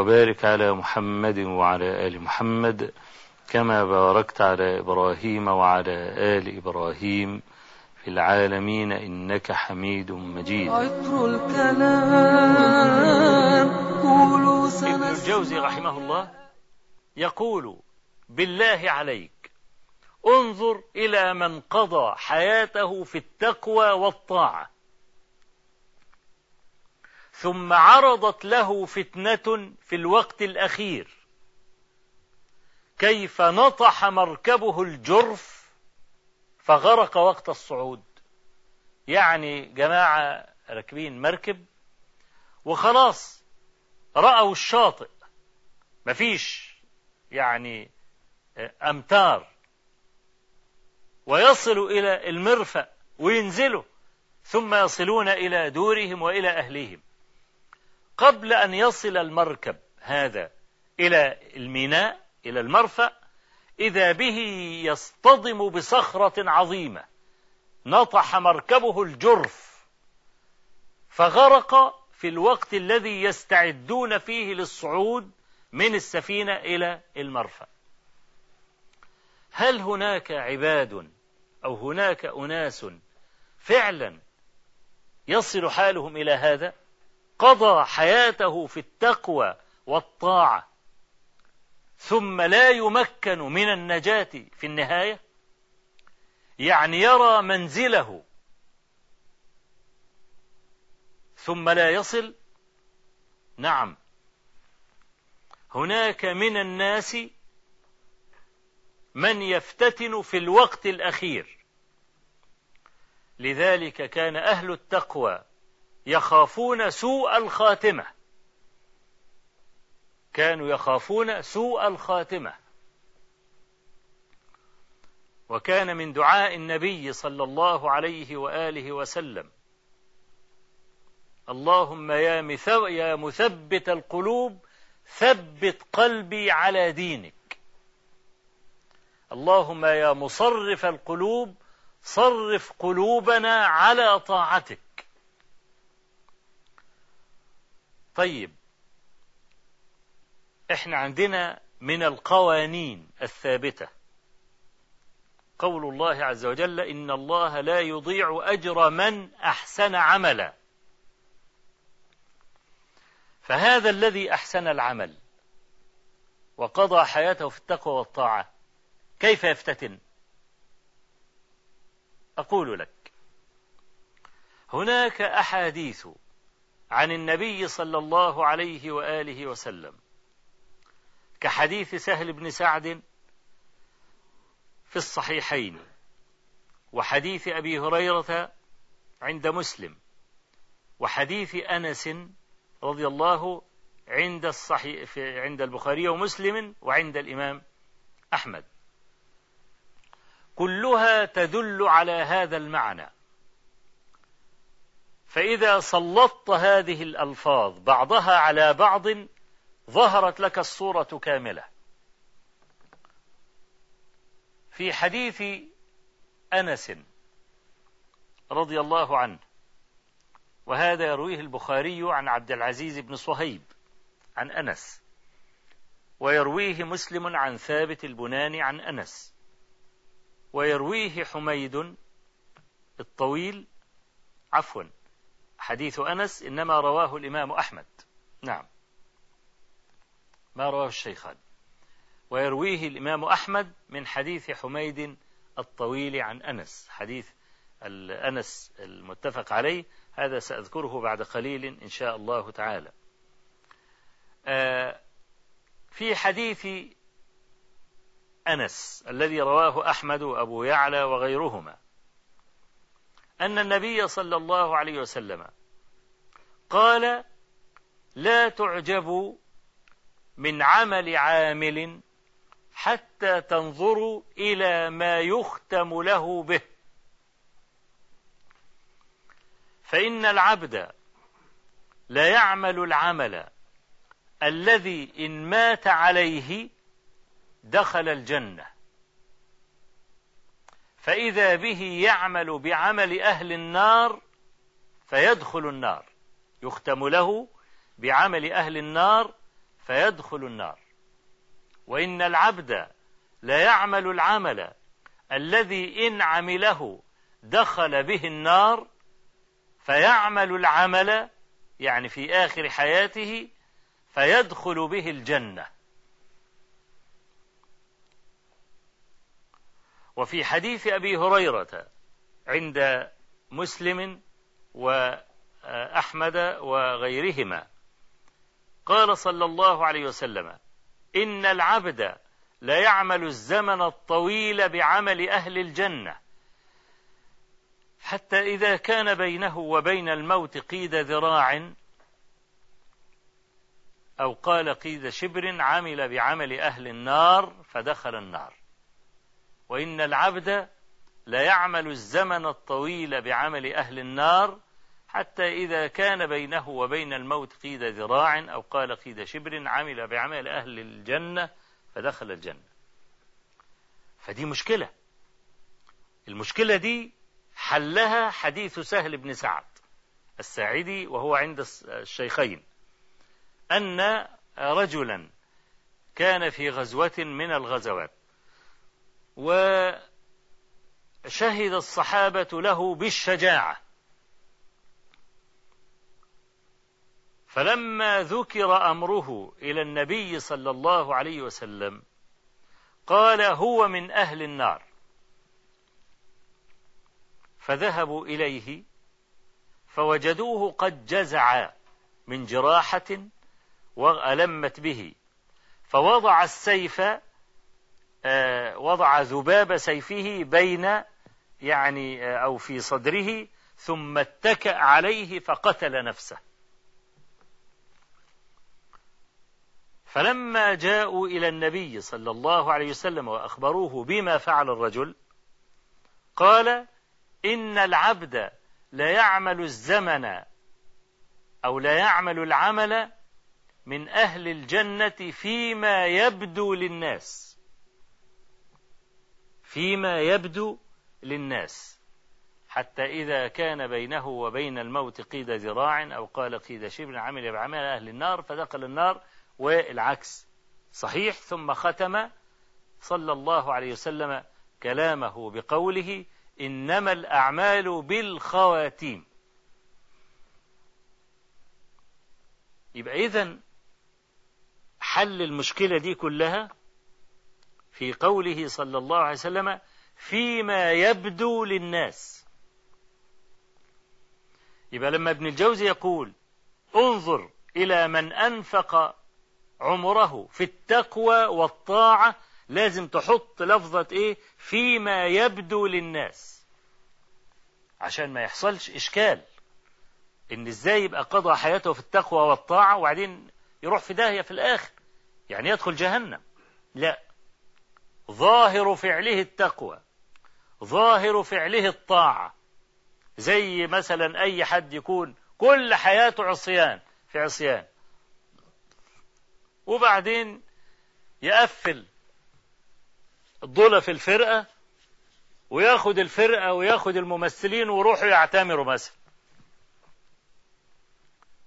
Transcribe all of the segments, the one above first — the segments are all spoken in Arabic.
وبارك على محمد وعلى آل محمد كما باركت على إبراهيم وعلى آل إبراهيم في العالمين إنك حميد مجيد. عطر الكلام قولوا ابن الجوزي رحمه الله يقول بالله عليك انظر إلى من قضى حياته في التقوى والطاعة. ثم عرضت له فتنة في الوقت الأخير. كيف نطح مركبه الجرف فغرق وقت الصعود. يعني جماعة راكبين مركب وخلاص رأوا الشاطئ. مفيش يعني أمتار. ويصلوا إلى المرفأ وينزلوا ثم يصلون إلى دورهم وإلى أهليهم. قبل أن يصل المركب هذا إلى الميناء إلى المرفأ إذا به يصطدم بصخرة عظيمة. نطح مركبه الجرف. فغرق في الوقت الذي يستعدون فيه للصعود من السفينة إلى المرفأ. هل هناك عباد أو هناك أناس فعلا يصل حالهم إلى هذا؟ قضى حياته في التقوى والطاعة. ثم لا يمكن من النجاة في النهاية. يعني يرى منزله. ثم لا يصل. نعم. هناك من الناس من يفتتن في الوقت الأخير. لذلك كان أهل التقوى يخافون سوء الخاتمة. كانوا يخافون سوء الخاتمة. وكان من دعاء النبي صلى الله عليه وآله وسلم. اللهم يا يا مثبت القلوب ثبت قلبي على دينك. اللهم يا مصرف القلوب صرف قلوبنا على طاعتك. طيب. إحنا عندنا من القوانين الثابتة. قول الله عز وجل إن الله لا يضيع أجر من أحسن عملا. فهذا الذي أحسن العمل وقضى حياته في التقوى والطاعة كيف يفتتن؟ أقول لك. هناك أحاديث عن النبي صلى الله عليه وآله وسلم. كحديث سهل بن سعد في الصحيحين وحديث أبي هريرة عند مسلم وحديث أنس رضي الله عند الصحيح عند البخاري ومسلم وعند الإمام أحمد. كلها تدل على هذا المعنى. فإذا سلطت هذه الألفاظ بعضها على بعض ظهرت لك الصورة كاملة. في حديث أنس رضي الله عنه وهذا يرويه البخاري عن عبد العزيز بن صهيب عن أنس ويرويه مسلم عن ثابت البناني عن أنس ويرويه حميد الطويل عفوا حديث أنس إنما رواه الإمام أحمد. نعم. ما رواه الشيخان ويرويه الإمام أحمد من حديث حميد الطويل عن أنس. حديث أنس المتفق عليه هذا سأذكره بعد قليل إن شاء الله تعالى. آه، في حديث أنس الذي رواه أحمد وأبو يعلى وغيرهما. أن النبي صلى الله عليه وسلم قال لا تعجبوا من عمل عامل حتى تنظروا إلى ما يختم له به. فإن العبد لا يعمل العمل الذي إن مات عليه دخل الجنة. فإذا به يعمل بعمل أهل النار فيدخل النار. يختم له بعمل أهل النار فيدخل النار. وإن العبد لا يعمل العمل الذي إن عمله دخل به النار فيعمل العمل يعني في آخر حياته فيدخل به الجنة. وفي حديث أبي هريرة عند مسلم وأحمد وغيرهما. قال صلى الله عليه وسلم إن العبد لا يعمل الزمن الطويل بعمل أهل الجنة. حتى إذا كان بينه وبين الموت قيد ذراع أو قال قيد شبر عمل بعمل أهل النار فدخل النار. وإن العبد لا يعمل الزمن الطويل بعمل أهل النار حتى إذا كان بينه وبين الموت قيد ذراع أو قال قيد شبر عمل بعمل أهل الجنة فدخل الجنة. فدي مشكلة. المشكلة دي حلها حديث سهل بن سعد الساعدي وهو عند الشيخين أن رجلا كان في غزوة من الغزوات وشهد الصحابة له بالشجاعة. فلما ذكر أمره إلى النبي صلى الله عليه وسلم قال هو من أهل النار. فذهبوا إليه فوجدوه قد جزع من جراحة وألمت به فوضع السيف وضع ذباب سيفه بين يعني آه، أو في صدره ثم اتكأ عليه فقتل نفسه. فلما جاءوا إلى النبي صلى الله عليه وسلم وأخبروه بما فعل الرجل قال إن العبد لا يعمل الزمن أو لا يعمل العمل من أهل الجنة فيما يبدو للناس. فيما يبدو للناس. حتى إذا كان بينه وبين الموت قيد ذراع أو قال قيد شبر عمل بعمل أهل النار فدخل النار والعكس. صحيح ثم ختم صلى الله عليه وسلم كلامه بقوله إنما الأعمال بالخواتيم. يبقى إذن حل المشكلة دي كلها في قوله صلى الله عليه وسلم فيما يبدو للناس. يبقى لما ابن الجوزي يقول انظر إلى من أنفق عمره في التقوى والطاعة لازم تحط لفظة إيه؟ فيما يبدو للناس. عشان ما يحصلش إشكال إن إزاي يبقى قضى حياته في التقوى والطاعة وبعدين يروح في داهية في الآخر يعني يدخل جهنم. لا ظاهر فعله التقوى ظاهر فعله الطاعة. زي مثلا أي حد يكون كل حياته عصيان في عصيان. وبعدين يقفل الضلة في الفرقة وياخد الفرقة وياخد الممثلين ويروحوا يعتمروا مثلا.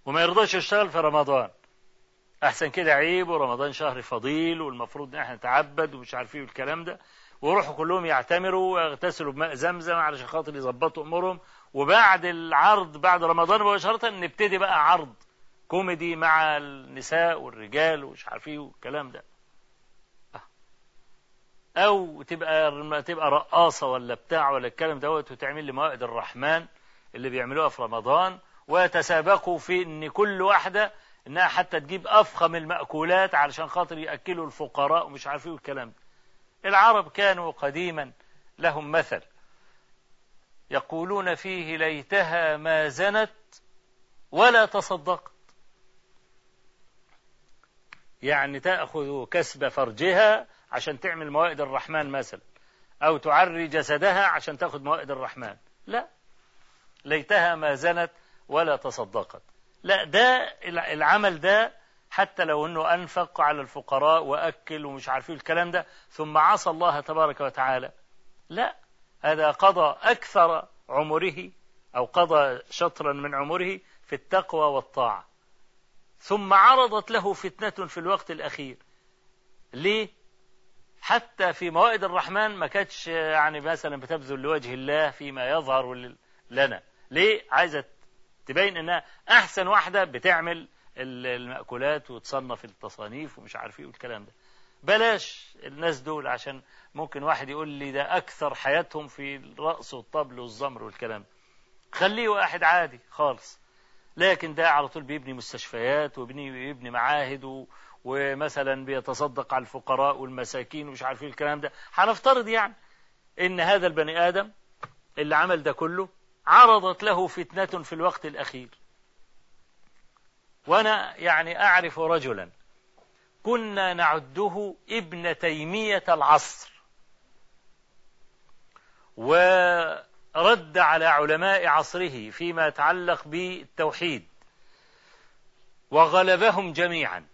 وما يرضاش يشتغل في رمضان. أحسن كده عيب ورمضان شهر فضيل والمفروض إن إحنا نتعبد ومش عارفين إيه الكلام ده. ويروحوا كلهم يعتمروا ويغتسلوا بماء زمزم علشان خاطر يظبطوا أمورهم. وبعد العرض بعد رمضان مباشرة نبتدي بقى عرض كوميدي مع النساء والرجال ومش عارف إيه والكلام ده. أو تبقى تبقى رقاصة ولا بتاع ولا الكلام دوت وتعمل لي موائد الرحمن اللي بيعملوها في رمضان. ويتسابقوا في إن كل واحدة إنها حتى تجيب أفخم المأكولات علشان خاطر يأكلوا الفقراء ومش عارفين الكلام ده. العرب كانوا قديما لهم مثل. يقولون فيه ليتها ما زنت ولا تصدقت. يعني تأخذ كسب فرجها عشان تعمل موائد الرحمن مثلا. أو تعري جسدها عشان تأخذ موائد الرحمن. لا. ليتها ما زنت ولا تصدقت. لا ده العمل ده حتى لو إنه أنفق على الفقراء وأكل ومش عارفين الكلام ده ثم عصى الله تبارك وتعالى. لا هذا قضى أكثر عمره أو قضى شطرا من عمره في التقوى والطاعة. ثم عرضت له فتنة في الوقت الأخير. ليه؟ حتى في موائد الرحمن ما كانتش يعني مثلا بتبذل لوجه الله فيما يظهر لنا. ليه؟ عايزة تبين إنها أحسن واحدة بتعمل المأكولات وتصنف التصانيف ومش عارف إيه والكلام ده. بلاش الناس دول عشان ممكن واحد يقول لي ده أكثر حياتهم في الرقص والطبل والزمر والكلام. ده خليه واحد عادي خالص. لكن ده على طول بيبني مستشفيات وبيبني بيبني معاهد. ومثلا بيتصدق على الفقراء والمساكين ومش عارفين الكلام ده. هنفترض يعني إن هذا البني آدم اللي عمل ده كله عرضت له فتنة في الوقت الأخير. وأنا يعني أعرف رجلا كنا نعده ابن تيمية العصر. ورد على علماء عصره فيما يتعلق بالتوحيد. وغلبهم جميعا.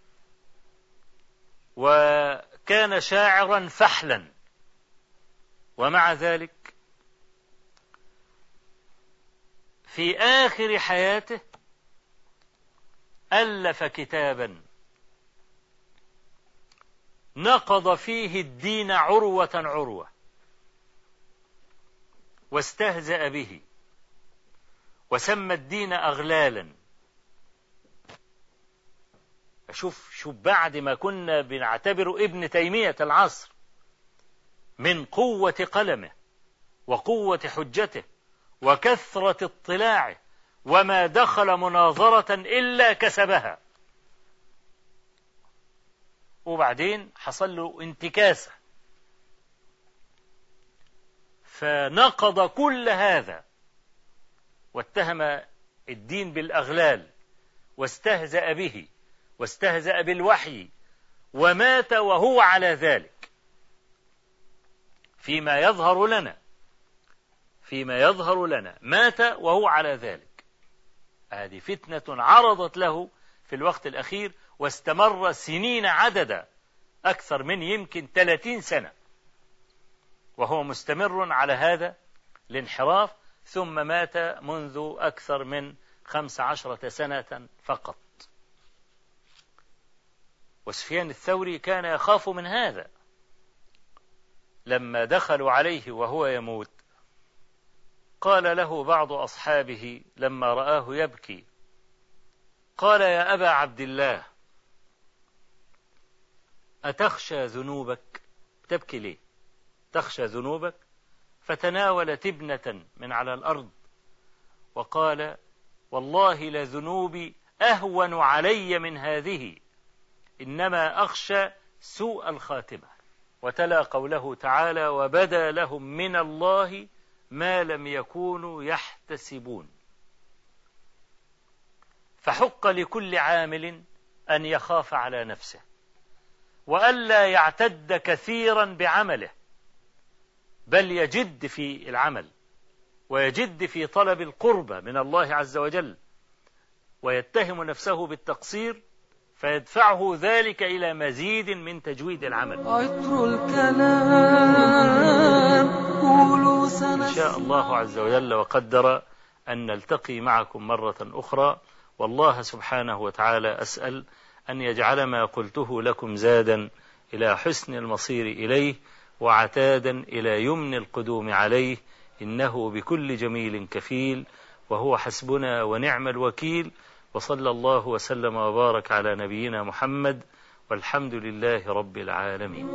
وكان شاعرا فحلا. ومع ذلك في آخر حياته ألف كتابا. نقض فيه الدين عروة عروة. واستهزأ به. وسمى الدين أغلالا. شوف شوف بعد ما كنا بنعتبر ابن تيمية العصر من قوة قلمه وقوة حجته. وكثرة اطلاعه وما دخل مناظرة إلا كسبها. وبعدين حصل له انتكاسة. فنقض كل هذا واتهم الدين بالأغلال واستهزأ به واستهزأ بالوحي ومات وهو على ذلك. فيما يظهر لنا فيما يظهر لنا. مات وهو على ذلك. هذه فتنة عرضت له في الوقت الأخير واستمر سنين عددا أكثر من يمكن 30 سنة. وهو مستمر على هذا الانحراف ثم مات منذ أكثر من خمس عشرة سنة فقط. وسفيان الثوري كان يخاف من هذا. لما دخلوا عليه وهو يموت قال له بعض أصحابه لما رآه يبكي قال يا أبا عبد الله أتخشى ذنوبك؟ تبكي ليه؟ تخشى ذنوبك؟ فتناول تبنة من على الأرض وقال والله لذنوبي أهون علي من هذه إنما أخشى سوء الخاتمة. وتلا قوله تعالى وبدا لهم من الله ما لم يكونوا يحتسبون. فحق لكل عامل أن يخاف على نفسه وألا يعتد كثيرا بعمله بل يجد في العمل ويجد في طلب القربة من الله عز وجل ويتهم نفسه بالتقصير فيدفعه ذلك إلى مزيد من تجويد العمل. عطر الكلام. الله عز وجل وقدر أن نلتقي معكم مرة أخرى. والله سبحانه وتعالى أسأل أن يجعل ما قلته لكم زادا إلى حسن المصير إليه وعتادا إلى يمن القدوم عليه. إنه بكل جميل كفيل. وهو حسبنا ونعم الوكيل. وصلى الله وسلم وبارك على نبينا محمد. والحمد لله رب العالمين.